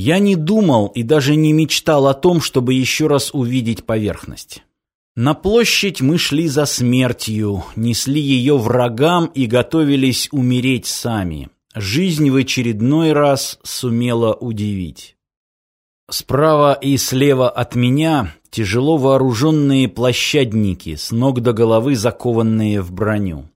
Я не думал и даже не мечтал о том, чтобы еще раз увидеть поверхность. На площадь мы шли за смертью, несли ее врагам и готовились умереть сами. Жизнь в очередной раз сумела удивить. Справа и слева от меня тяжело вооруженные площадники, с ног до головы закованные в броню.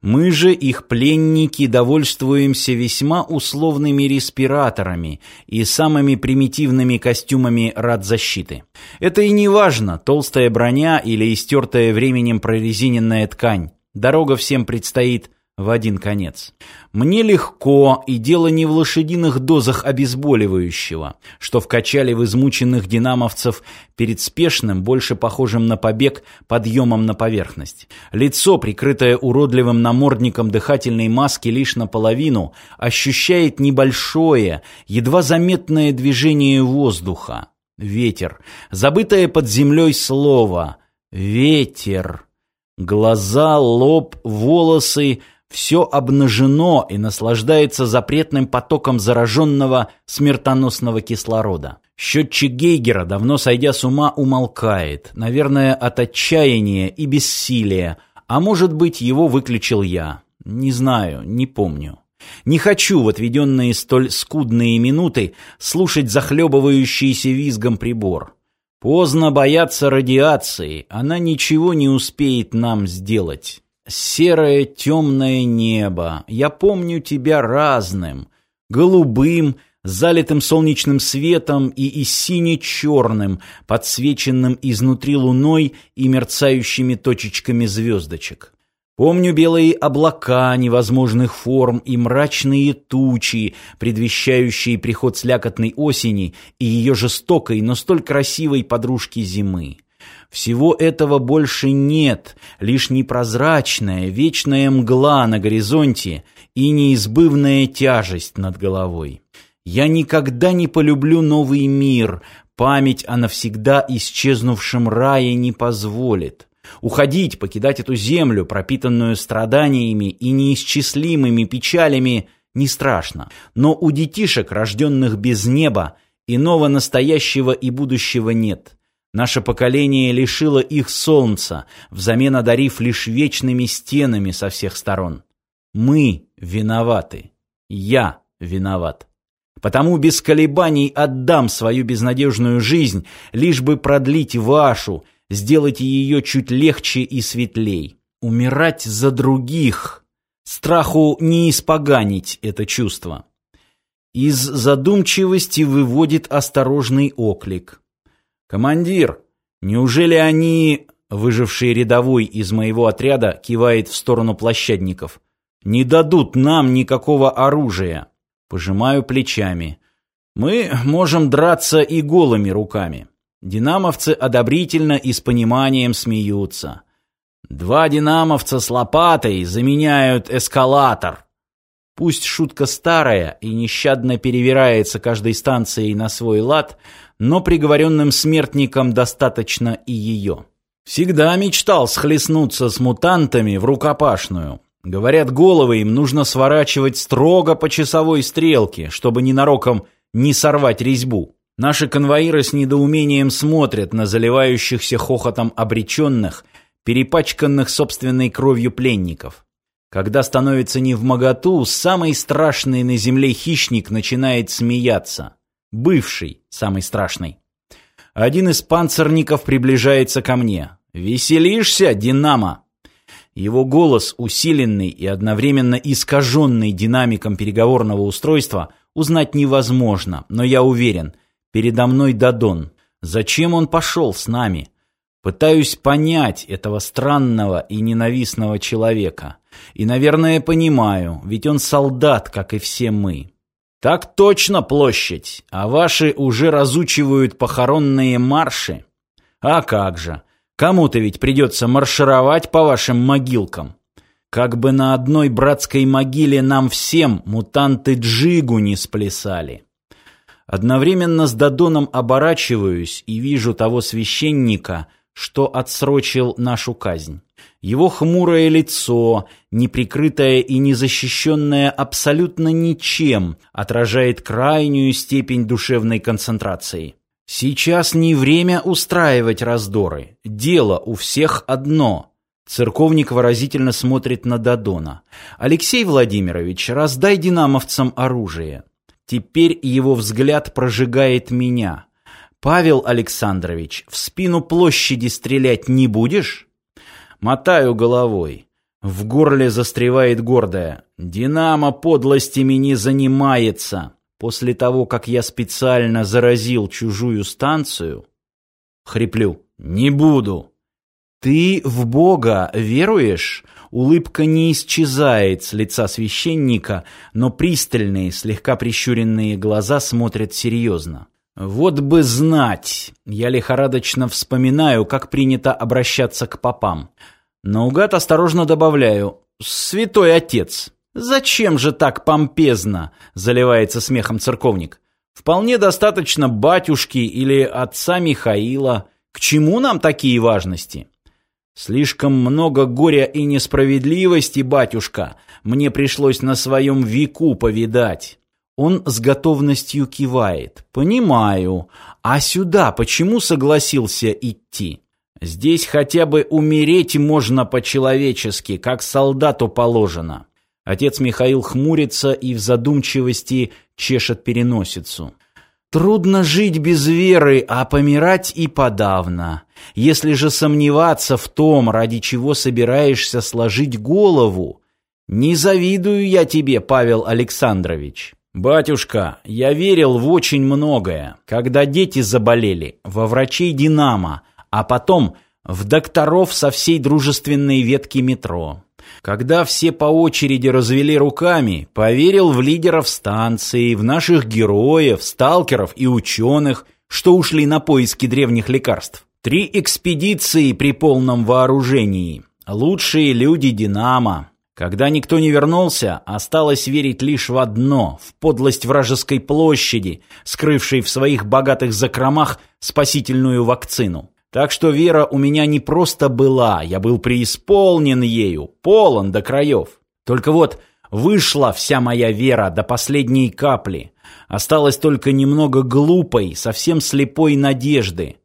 Мы же, их пленники, довольствуемся весьма условными респираторами и самыми примитивными костюмами радзащиты. Это и не важно, толстая броня или истертая временем прорезиненная ткань. Дорога всем предстоит в один конец. Мне легко, и дело не в лошадиных дозах обезболивающего, что вкачали в измученных динамовцев перед спешным, больше похожим на побег, подъемом на поверхность. Лицо, прикрытое уродливым намордником дыхательной маски лишь наполовину, ощущает небольшое, едва заметное движение воздуха. Ветер. Забытое под землей слово. Ветер. Глаза, лоб, волосы — все обнажено и наслаждается запретным потоком зараженного смертоносного кислорода. Счетчик Гейгера, давно сойдя с ума, умолкает, наверное, от отчаяния и бессилия, а может быть, его выключил я. Не знаю, не помню. Не хочу в отведенные столь скудные минуты слушать захлебывающийся визгом прибор. Поздно бояться радиации, она ничего не успеет нам сделать. Серое темное небо, я помню тебя разным, голубым, залитым солнечным светом и и сине-черным, подсвеченным изнутри луной и мерцающими точечками звездочек. Помню белые облака невозможных форм и мрачные тучи, предвещающие приход слякотной осени и ее жестокой, но столь красивой подружки зимы. Всего этого больше нет, лишь непрозрачная, вечная мгла на горизонте и неизбывная тяжесть над головой. Я никогда не полюблю новый мир, память о навсегда исчезнувшем рае не позволит. Уходить, покидать эту землю, пропитанную страданиями и неисчислимыми печалями, не страшно. Но у детишек, рожденных без неба, иного настоящего и будущего нет. Наше поколение лишило их солнца, взамен одарив лишь вечными стенами со всех сторон. Мы виноваты. Я виноват. Потому без колебаний отдам свою безнадежную жизнь, лишь бы продлить вашу, сделать ее чуть легче и светлей. Умирать за других. Страху не испоганить это чувство. Из задумчивости выводит осторожный оклик. «Командир, неужели они...» Выживший рядовой из моего отряда кивает в сторону площадников. «Не дадут нам никакого оружия». Пожимаю плечами. «Мы можем драться и голыми руками». Динамовцы одобрительно и с пониманием смеются. «Два динамовца с лопатой заменяют эскалатор». Пусть шутка старая и нещадно перевирается каждой станцией на свой лад, но приговоренным смертникам достаточно и ее. Всегда мечтал схлестнуться с мутантами в рукопашную. Говорят, головы им нужно сворачивать строго по часовой стрелке, чтобы ненароком не сорвать резьбу. Наши конвоиры с недоумением смотрят на заливающихся хохотом обреченных, перепачканных собственной кровью пленников. Когда становится не в моготу, самый страшный на земле хищник начинает смеяться. Бывший, самый страшный. Один из панцирников приближается ко мне. «Веселишься, Динамо?» Его голос, усиленный и одновременно искаженный динамиком переговорного устройства, узнать невозможно, но я уверен, передо мной Дадон. Зачем он пошел с нами? Пытаюсь понять этого странного и ненавистного человека. И, наверное, понимаю, ведь он солдат, как и все мы. Так точно площадь, а ваши уже разучивают похоронные марши. А как же, кому-то ведь придется маршировать по вашим могилкам. Как бы на одной братской могиле нам всем мутанты джигу не сплясали. Одновременно с Дадоном оборачиваюсь и вижу того священника, что отсрочил нашу казнь. Его хмурое лицо, неприкрытое и незащищенное абсолютно ничем, отражает крайнюю степень душевной концентрации. Сейчас не время устраивать раздоры. Дело у всех одно. Церковник выразительно смотрит на Дадона. «Алексей Владимирович, раздай динамовцам оружие». Теперь его взгляд прожигает меня. «Павел Александрович, в спину площади стрелять не будешь?» Мотаю головой. В горле застревает гордое. «Динамо подлостями не занимается». После того, как я специально заразил чужую станцию, хриплю «Не буду». «Ты в Бога веруешь?» Улыбка не исчезает с лица священника, но пристальные, слегка прищуренные глаза смотрят серьезно. «Вот бы знать!» Я лихорадочно вспоминаю, как принято обращаться к попам. Наугад осторожно добавляю «Святой Отец». «Зачем же так помпезно?» — заливается смехом церковник. «Вполне достаточно батюшки или отца Михаила. К чему нам такие важности?» «Слишком много горя и несправедливости, батюшка, мне пришлось на своем веку повидать». Он с готовностью кивает. «Понимаю. А сюда почему согласился идти?» «Здесь хотя бы умереть можно по-человечески, как солдату положено». Отец Михаил хмурится и в задумчивости чешет переносицу. Трудно жить без веры, а помирать и подавно. Если же сомневаться в том, ради чего собираешься сложить голову, не завидую я тебе, Павел Александрович. Батюшка, я верил в очень многое. Когда дети заболели, во врачей «Динамо», а потом в докторов со всей дружественной ветки метро. Когда все по очереди развели руками, поверил в лидеров станции, в наших героев, сталкеров и ученых, что ушли на поиски древних лекарств. Три экспедиции при полном вооружении. Лучшие люди «Динамо». Когда никто не вернулся, осталось верить лишь в одно – в подлость вражеской площади, скрывшей в своих богатых закромах спасительную вакцину. Так что вера у меня не просто была, я был преисполнен ею, полон до краев. Только вот вышла вся моя вера до последней капли. Осталось только немного глупой, совсем слепой надежды.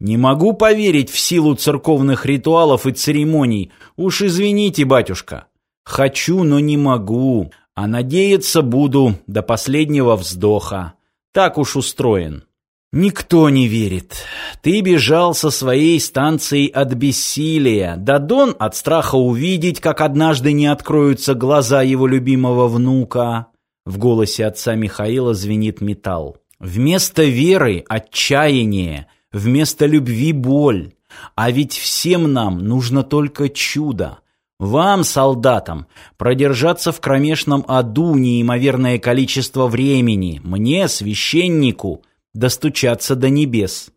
Не могу поверить в силу церковных ритуалов и церемоний. Уж извините, батюшка. Хочу, но не могу. А надеяться буду до последнего вздоха. Так уж устроен. Никто не верит. Ты бежал со своей станцией от бессилия. Дадон от страха увидеть, как однажды не откроются глаза его любимого внука. В голосе отца Михаила звенит металл. Вместо веры — отчаяние, вместо любви — боль. А ведь всем нам нужно только чудо. Вам, солдатам, продержаться в кромешном аду неимоверное количество времени, мне, священнику — достучаться до небес.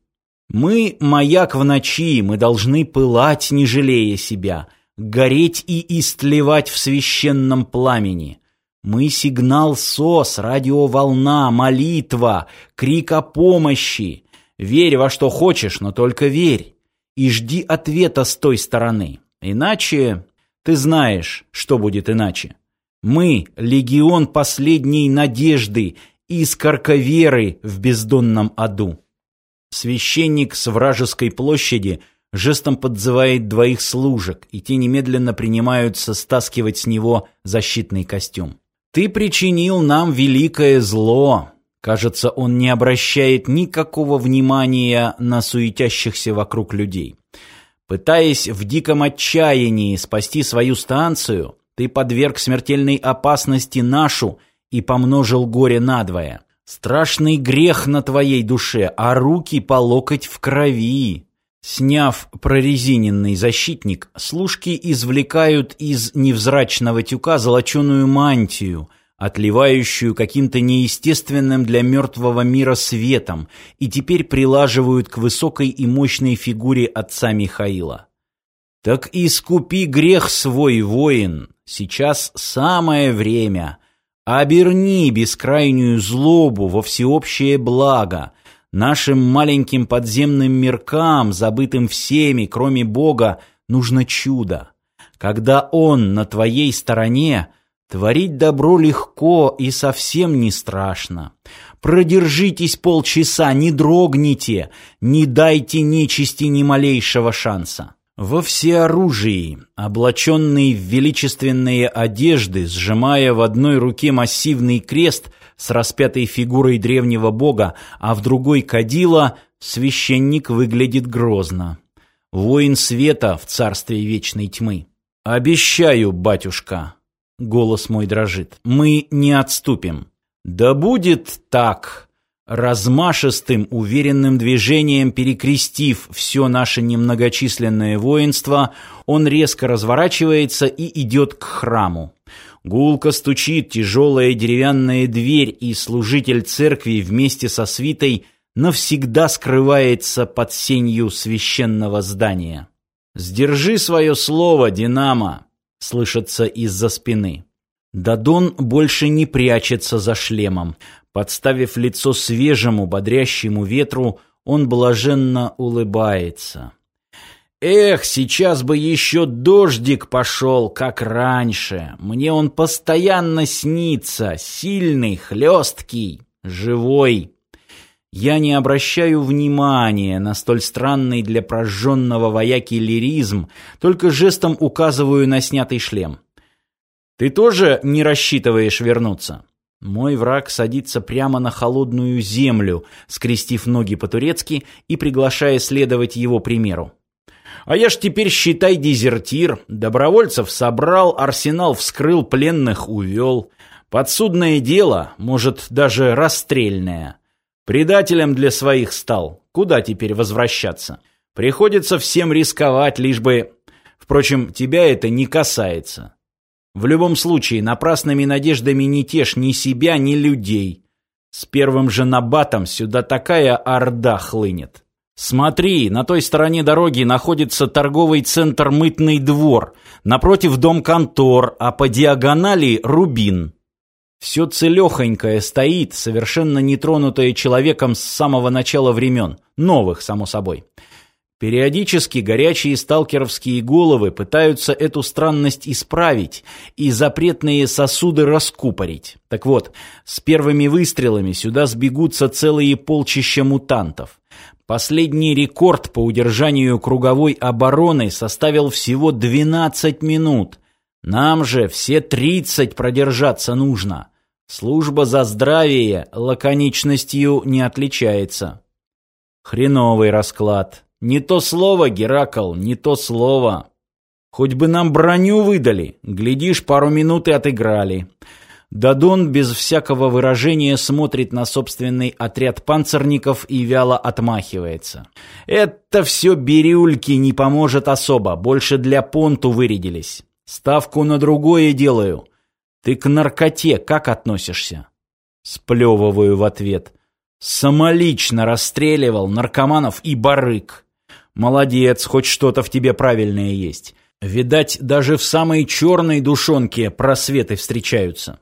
Мы — маяк в ночи, мы должны пылать, не жалея себя, гореть и истлевать в священном пламени. Мы — сигнал СОС, радиоволна, молитва, крик о помощи. Верь во что хочешь, но только верь. И жди ответа с той стороны. Иначе ты знаешь, что будет иначе. Мы — легион последней надежды, искорка веры в бездонном аду. Священник с вражеской площади жестом подзывает двоих служек, и те немедленно принимаются стаскивать с него защитный костюм. «Ты причинил нам великое зло!» Кажется, он не обращает никакого внимания на суетящихся вокруг людей. Пытаясь в диком отчаянии спасти свою станцию, ты подверг смертельной опасности нашу и помножил горе надвое. Страшный грех на твоей душе, а руки по локоть в крови. Сняв прорезиненный защитник, служки извлекают из невзрачного тюка золоченую мантию, отливающую каким-то неестественным для мертвого мира светом, и теперь прилаживают к высокой и мощной фигуре отца Михаила. «Так искупи грех свой, воин, сейчас самое время», Оберни бескрайнюю злобу во всеобщее благо, нашим маленьким подземным миркам, забытым всеми, кроме Бога, нужно чудо. Когда он на твоей стороне, творить добро легко и совсем не страшно. Продержитесь полчаса, не дрогните, не дайте нечисти ни малейшего шанса. Во всеоружии, облаченный в величественные одежды, сжимая в одной руке массивный крест с распятой фигурой древнего бога, а в другой кадила, священник выглядит грозно. Воин света в царстве вечной тьмы. «Обещаю, батюшка!» — голос мой дрожит. «Мы не отступим». «Да будет так!» Размашистым, уверенным движением перекрестив все наше немногочисленное воинство, он резко разворачивается и идет к храму. Гулко стучит тяжелая деревянная дверь, и служитель церкви вместе со свитой навсегда скрывается под сенью священного здания. «Сдержи свое слово, Динамо!» — слышится из-за спины. Дадон больше не прячется за шлемом. Подставив лицо свежему, бодрящему ветру, он блаженно улыбается. «Эх, сейчас бы еще дождик пошел, как раньше. Мне он постоянно снится, сильный, хлесткий, живой». Я не обращаю внимания на столь странный для прожженного вояки лиризм, только жестом указываю на снятый шлем. Ты тоже не рассчитываешь вернуться? Мой враг садится прямо на холодную землю, скрестив ноги по-турецки и приглашая следовать его примеру. А я ж теперь, считай, дезертир. Добровольцев собрал, арсенал вскрыл, пленных увел. Подсудное дело, может, даже расстрельное. Предателем для своих стал. Куда теперь возвращаться? Приходится всем рисковать, лишь бы... Впрочем, тебя это не касается. В любом случае, напрасными надеждами не тешь ни себя, ни людей. С первым же набатом сюда такая орда хлынет. Смотри, на той стороне дороги находится торговый центр «Мытный двор», напротив дом контор, а по диагонали «Рубин». Все целехонькое стоит, совершенно нетронутое человеком с самого начала времен, новых, само собой. Периодически горячие сталкеровские головы пытаются эту странность исправить и запретные сосуды раскупорить. Так вот, с первыми выстрелами сюда сбегутся целые полчища мутантов. Последний рекорд по удержанию круговой обороны составил всего 12 минут. Нам же все 30 продержаться нужно. Служба за здравие лаконичностью не отличается. Хреновый расклад. Не то слово, Геракл, не то слово. Хоть бы нам броню выдали, глядишь, пару минут и отыграли. Дадон без всякого выражения смотрит на собственный отряд панцирников и вяло отмахивается. Это все бирюльки не поможет особо, больше для понту вырядились. Ставку на другое делаю. Ты к наркоте как относишься? Сплевываю в ответ. Самолично расстреливал наркоманов и барык. Молодец, хоть что-то в тебе правильное есть. Видать, даже в самой черной душонке просветы встречаются.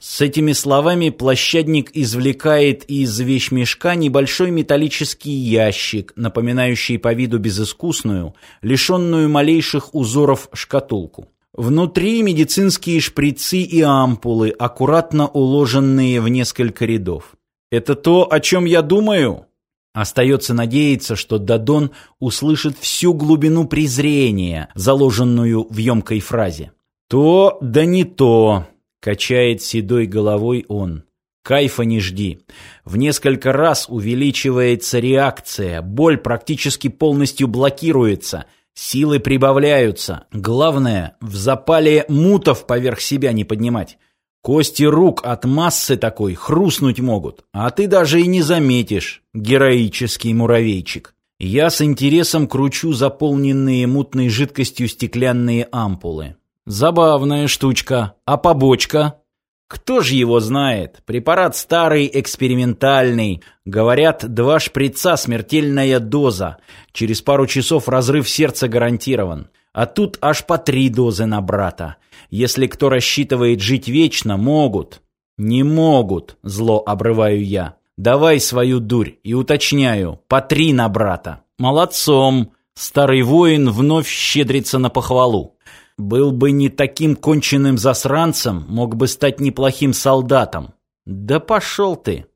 С этими словами площадник извлекает из вещмешка небольшой металлический ящик, напоминающий по виду безыскусную, лишенную малейших узоров шкатулку. Внутри медицинские шприцы и ампулы, аккуратно уложенные в несколько рядов. «Это то, о чем я думаю?» Остается надеяться, что Дадон услышит всю глубину презрения, заложенную в емкой фразе. «То да не то», — качает седой головой он. «Кайфа не жди. В несколько раз увеличивается реакция, боль практически полностью блокируется, силы прибавляются. Главное, в запале мутов поверх себя не поднимать». Кости рук от массы такой хрустнуть могут, а ты даже и не заметишь, героический муравейчик. Я с интересом кручу заполненные мутной жидкостью стеклянные ампулы. Забавная штучка. А побочка? Кто же его знает? Препарат старый, экспериментальный. Говорят, два шприца, смертельная доза. Через пару часов разрыв сердца гарантирован. А тут аж по три дозы на брата. Если кто рассчитывает жить вечно, могут. Не могут, зло обрываю я. Давай свою дурь и уточняю, по три на брата. Молодцом, Старый воин вновь щедрится на похвалу. Был бы не таким конченным засранцем, мог бы стать неплохим солдатом. Да пошел ты!